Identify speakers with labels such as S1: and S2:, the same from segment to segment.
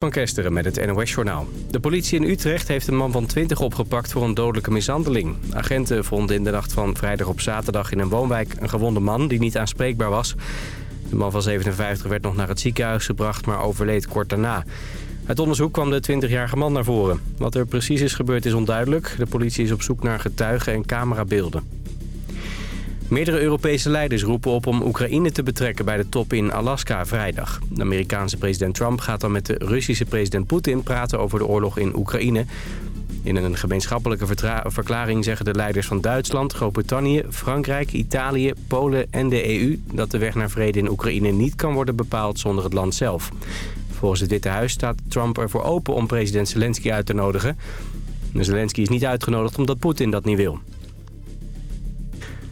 S1: Van Kesteren met het NOS-journaal. De politie in Utrecht heeft een man van 20 opgepakt voor een dodelijke mishandeling. Agenten vonden in de nacht van vrijdag op zaterdag in een woonwijk een gewonde man die niet aanspreekbaar was. De man van 57 werd nog naar het ziekenhuis gebracht, maar overleed kort daarna. Uit onderzoek kwam de 20-jarige man naar voren. Wat er precies is gebeurd is onduidelijk. De politie is op zoek naar getuigen en camerabeelden. Meerdere Europese leiders roepen op om Oekraïne te betrekken bij de top in Alaska vrijdag. De Amerikaanse president Trump gaat dan met de Russische president Poetin praten over de oorlog in Oekraïne. In een gemeenschappelijke verklaring zeggen de leiders van Duitsland, Groot-Brittannië, Frankrijk, Italië, Polen en de EU... dat de weg naar vrede in Oekraïne niet kan worden bepaald zonder het land zelf. Volgens het Witte Huis staat Trump ervoor open om president Zelensky uit te nodigen. Zelensky is niet uitgenodigd omdat Poetin dat niet wil.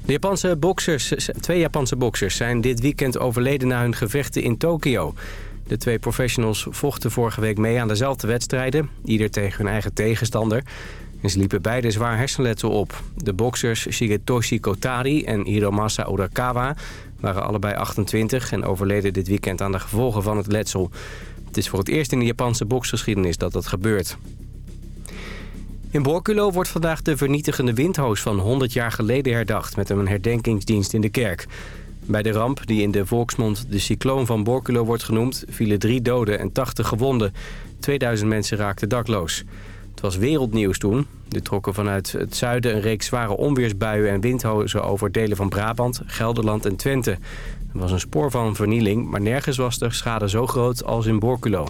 S1: De Japanse boxers, twee Japanse boxers zijn dit weekend overleden na hun gevechten in Tokio. De twee professionals vochten vorige week mee aan dezelfde wedstrijden, ieder tegen hun eigen tegenstander. En ze liepen beide zwaar hersenletsel op. De boxers Shigetoshi Kotari en Hiromasa Urakawa waren allebei 28 en overleden dit weekend aan de gevolgen van het letsel. Het is voor het eerst in de Japanse boksgeschiedenis dat dat gebeurt. In Borculo wordt vandaag de vernietigende windhoos van 100 jaar geleden herdacht... met een herdenkingsdienst in de kerk. Bij de ramp, die in de volksmond de cycloon van Borculo wordt genoemd... vielen drie doden en 80 gewonden. 2000 mensen raakten dakloos. Het was wereldnieuws toen. Er trokken vanuit het zuiden een reeks zware onweersbuien en windhozen... over delen van Brabant, Gelderland en Twente. Er was een spoor van vernieling, maar nergens was de schade zo groot als in Borculo.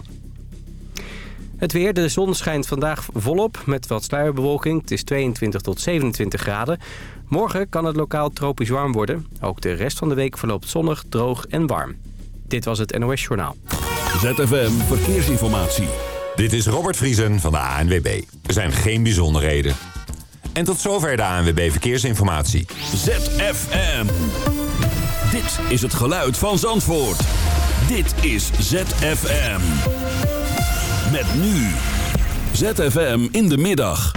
S1: Het weer, de zon schijnt vandaag volop met wat sluierbewolking. Het is 22 tot 27 graden. Morgen kan het lokaal tropisch warm worden. Ook de rest van de week verloopt zonnig, droog en warm. Dit was het NOS Journaal.
S2: ZFM Verkeersinformatie.
S3: Dit is Robert Vriesen van de ANWB. Er zijn geen bijzonderheden. En tot zover de ANWB Verkeersinformatie.
S2: ZFM. Dit is het geluid van Zandvoort. Dit is ZFM. Met nu ZFM in de middag.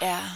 S4: Ja.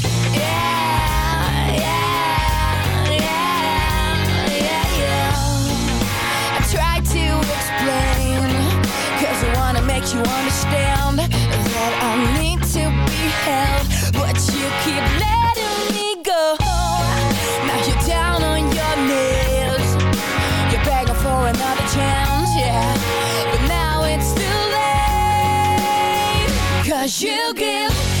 S4: Cause you give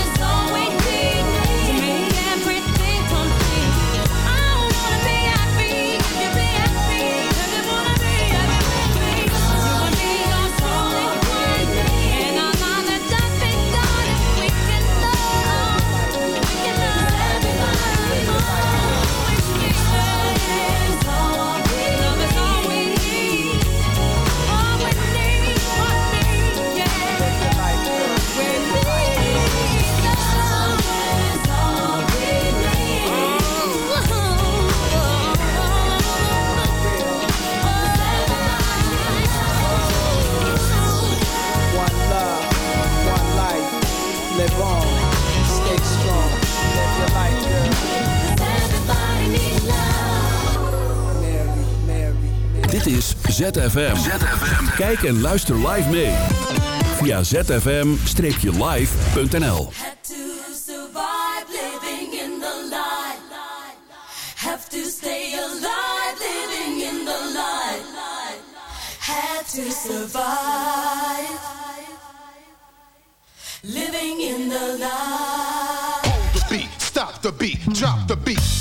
S5: ZFM. Kijk en luister live mee. Via zfm-live.nl Have to stay alive, living in the light. Had to survive, living in the light. Hold the beat, stop the beat, drop the beat.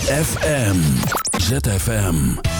S6: ZFM. ZFM.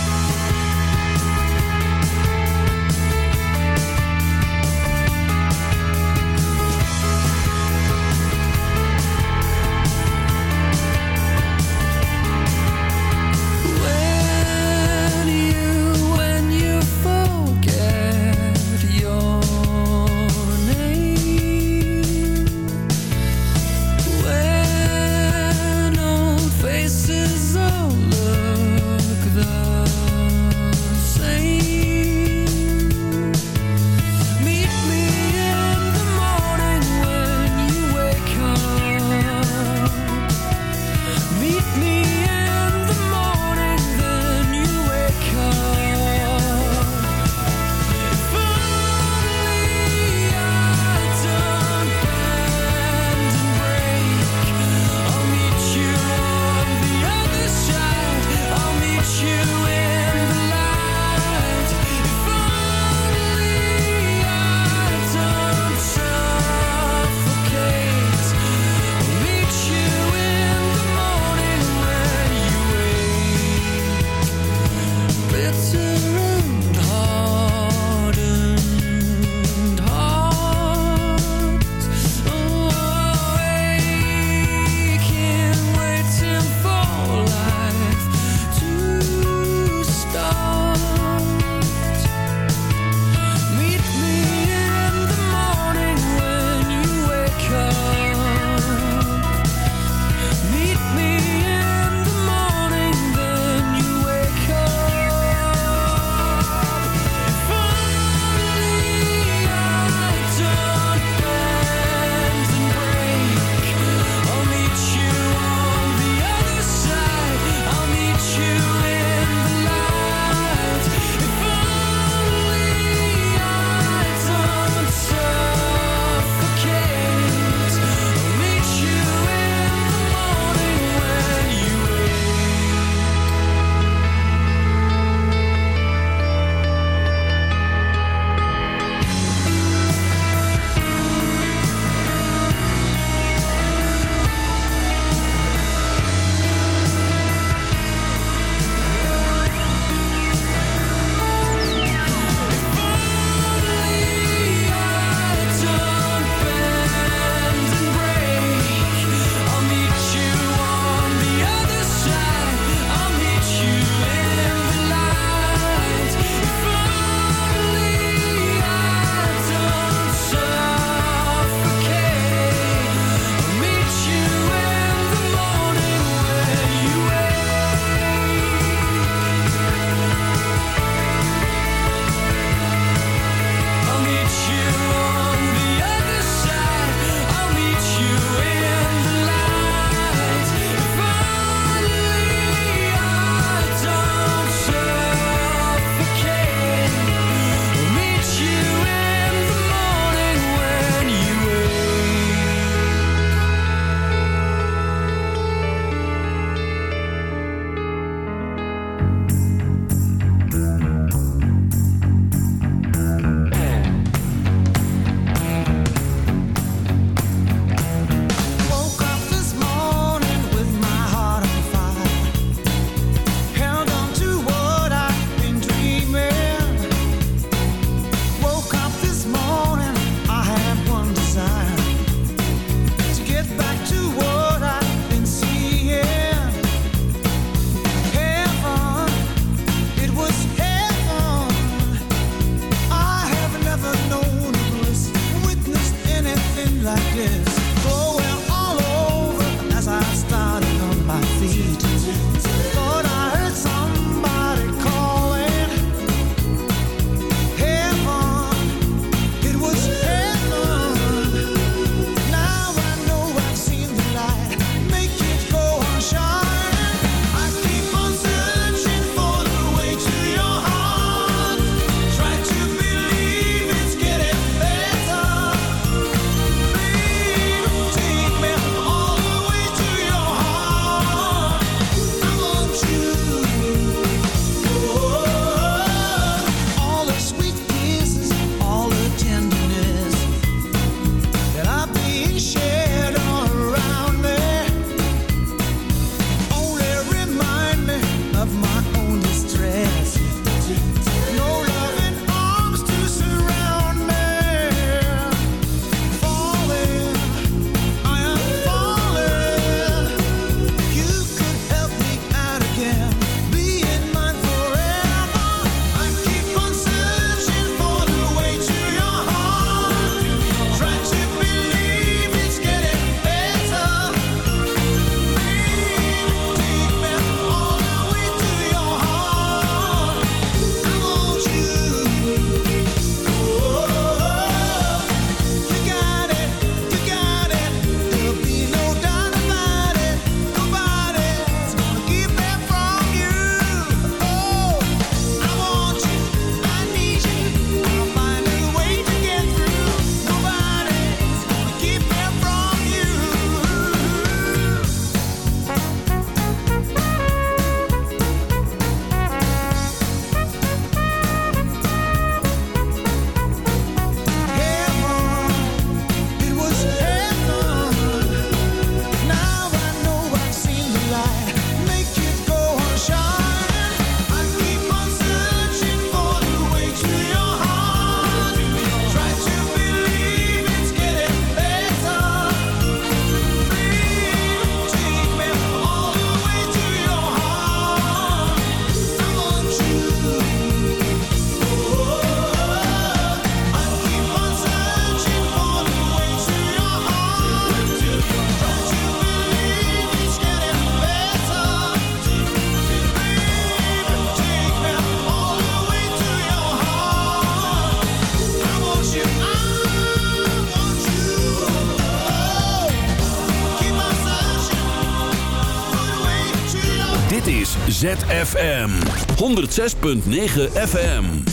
S7: ZFM 106.9 FM.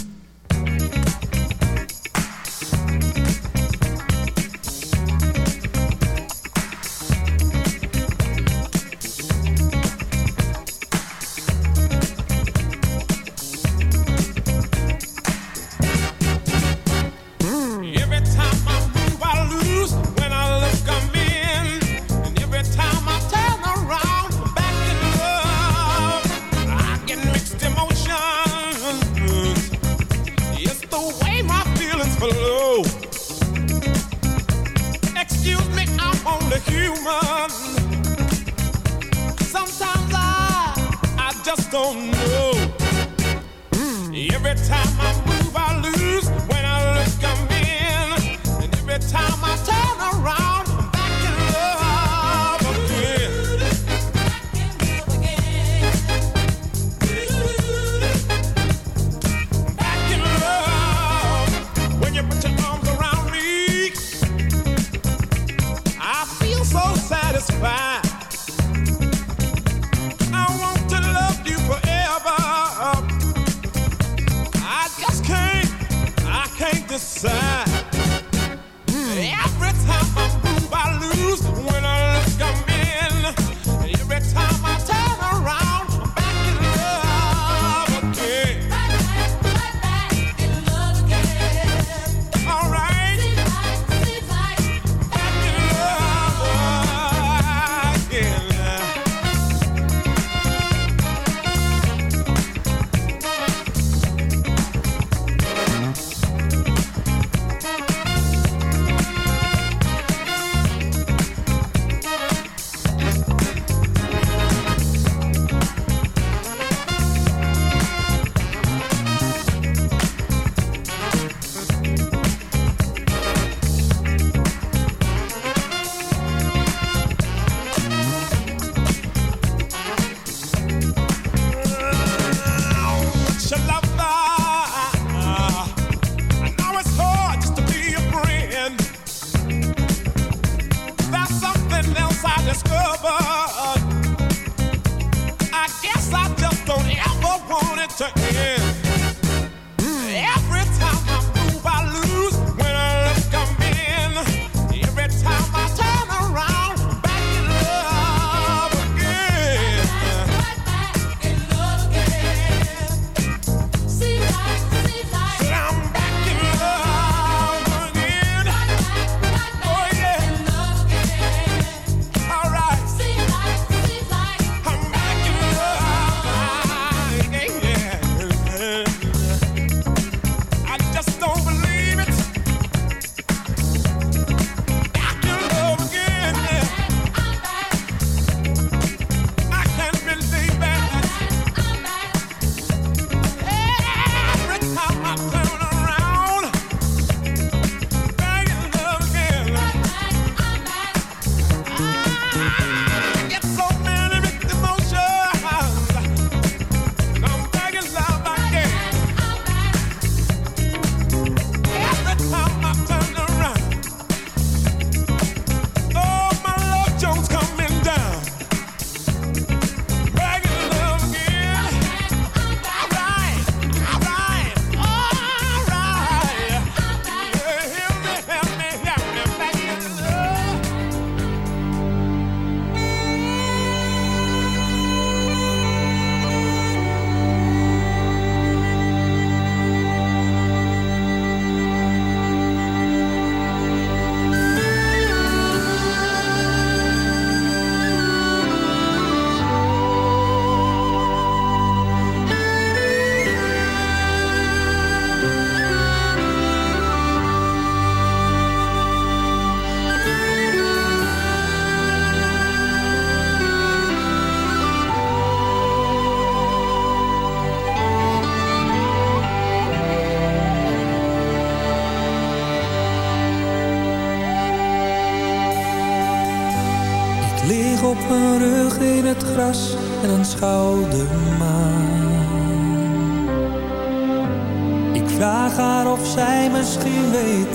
S8: time I'm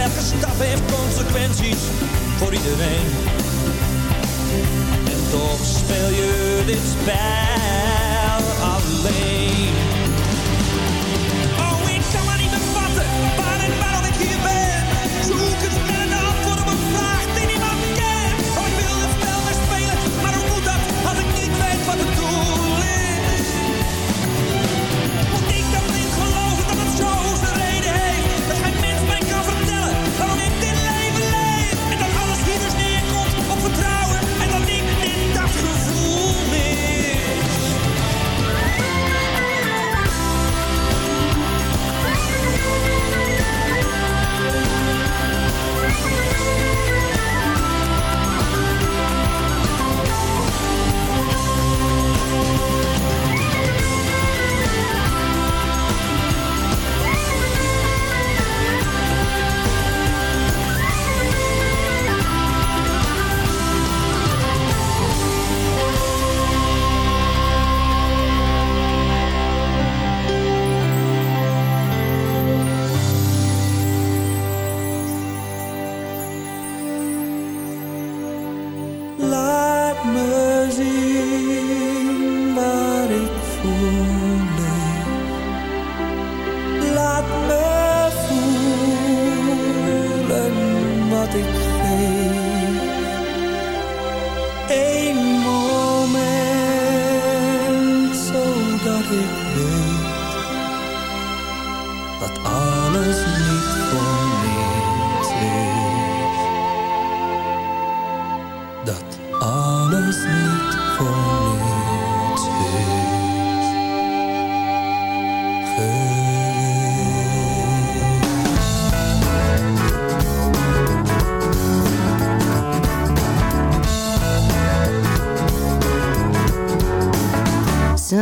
S6: elke stap heeft consequenties voor iedereen. En toch speel je dit spel alleen.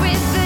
S9: with the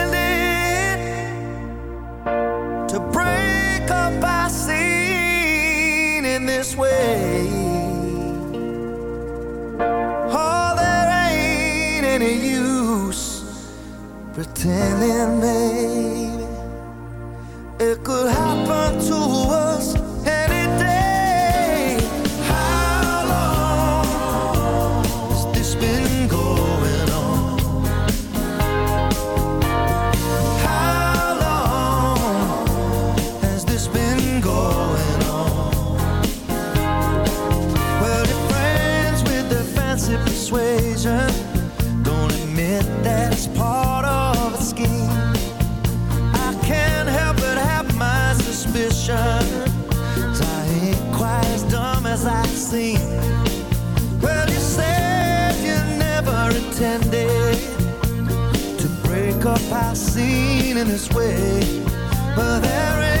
S10: pretending, me it could happen to us. seen. Well, you said you never intended to break up our scene in this way, but there
S7: is.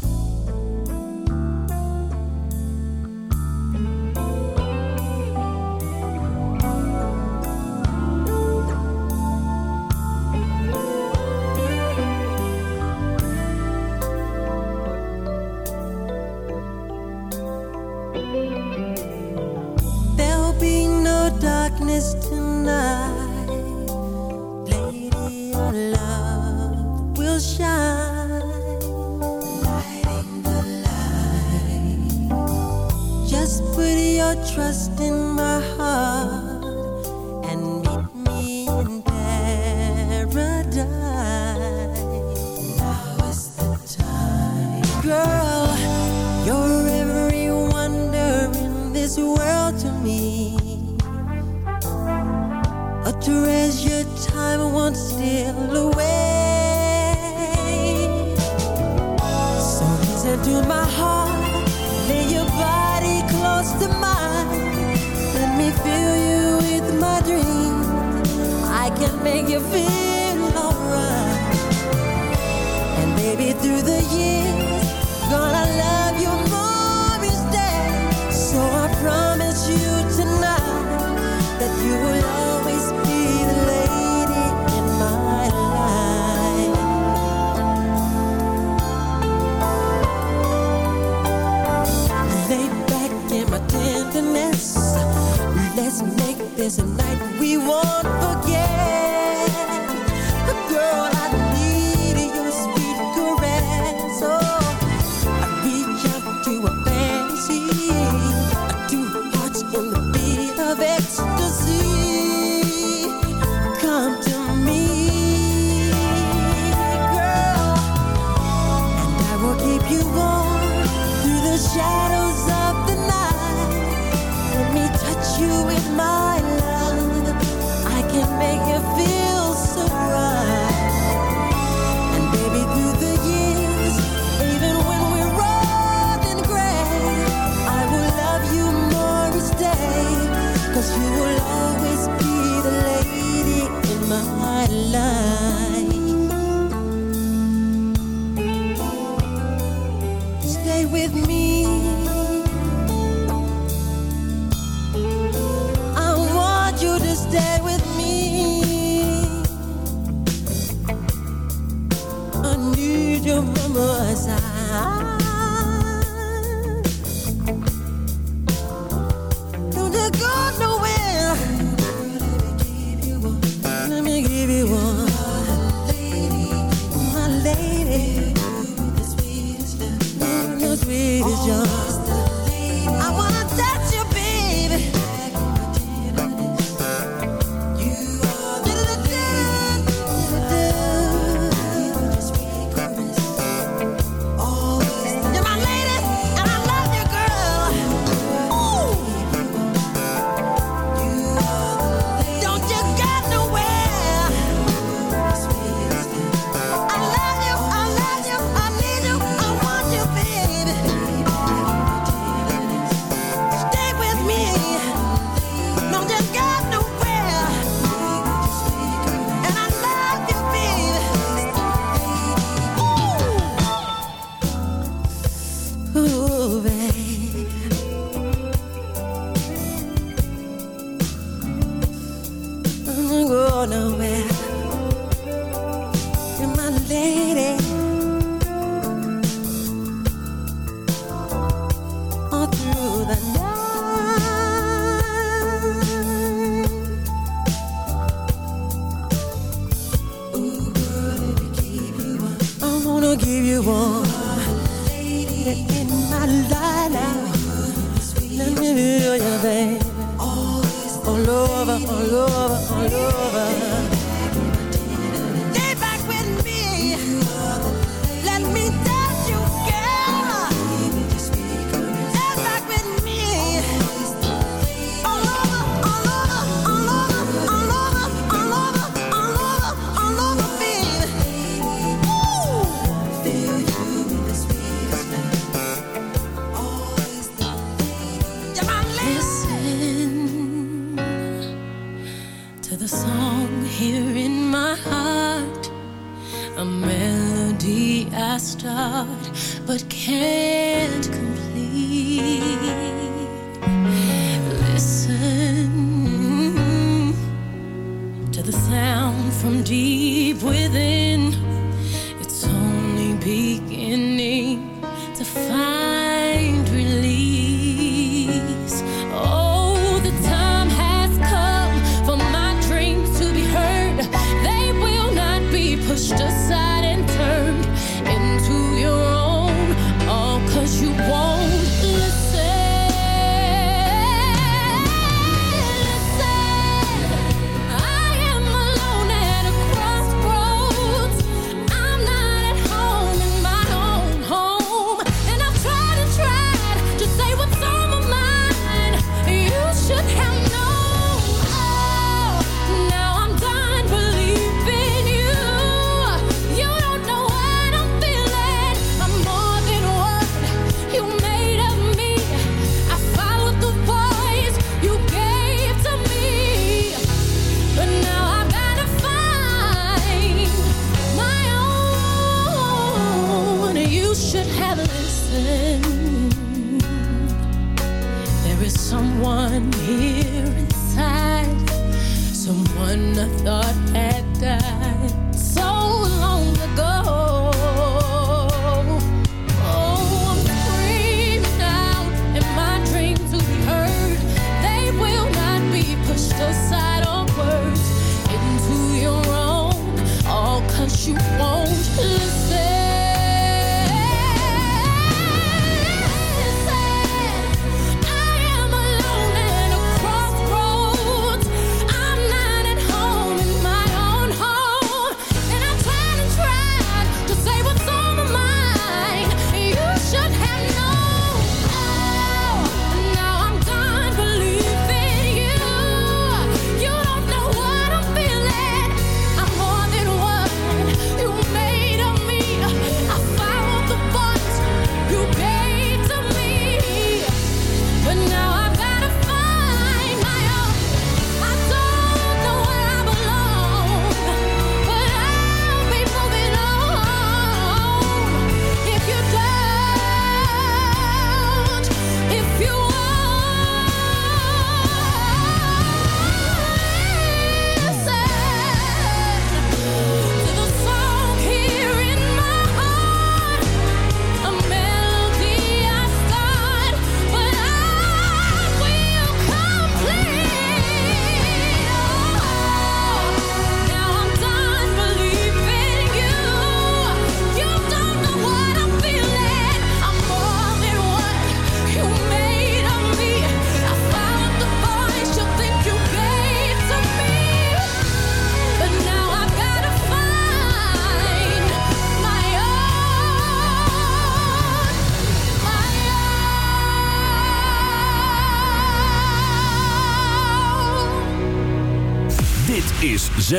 S5: gone away.